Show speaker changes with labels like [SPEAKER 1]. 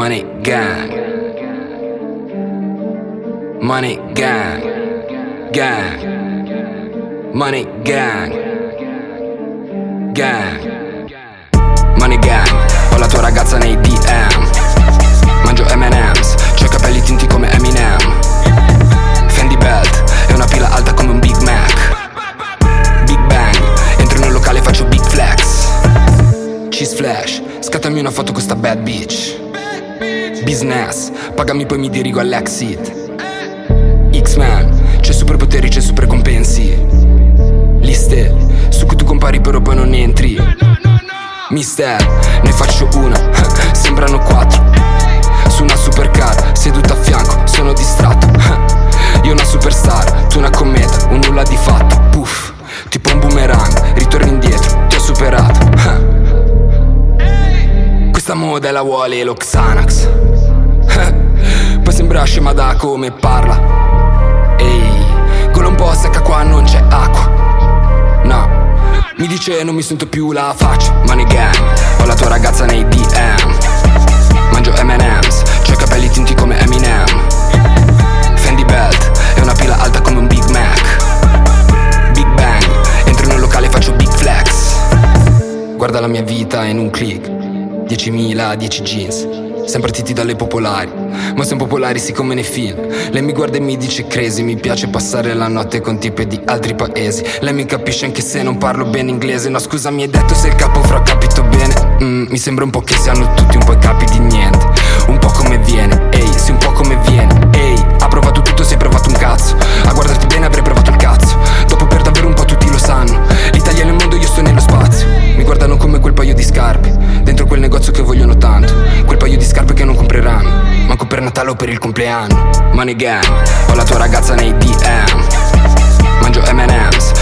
[SPEAKER 1] Money gang. Money gang. Gang. Money gang. Gang. Money gang. Ho la tua ragazza nei DM. Mangio M&M's. C'ho i capelli tinti come Eminem. Fendi belt. E una pila alta come un Big Mac. Big Bang. Entro nel locale e faccio big flex. Cheese flash. Scattami una foto con sta bad bitch. Business. Pagami poi mi dirigo all'exit. X-Men, c'è superpoteri, c'è super compensi. Liste, su cui tu compari però poi non entri. Mister, ne faccio una, sembrano quattro. Su una supercar, Moda è la vuole e lo Xanax. Poi sembra scema da come parla. Ehi, gola un po' secca qua non c'è acqua. No, mi dice non mi sento più la faccia. Money gang, ho la tua ragazza nei DM. Mangio M&M's, c'ho i capelli tinti come Eminem. Fendi belt, e una pila alta come un Big Mac. Big Bang, entro nel locale e faccio big flex. Guarda la mia vita in un click. 10.000, 10 jeans. Siamo partiti dalle popolari, ma siamo popolari sì come nei film. Lei mi guarda e mi dice crazy, mi piace passare la notte con tipe di altri paesi. Lei mi capisce anche se non parlo bene inglese. No, scusa, mi hai detto se il capo avrà capito bene. Mm, mi sembra un po' che siano tutti un po' i capi di niente. Il compleanno. Money gang, ho la tua ragazza nei DM. Mangio M&M's,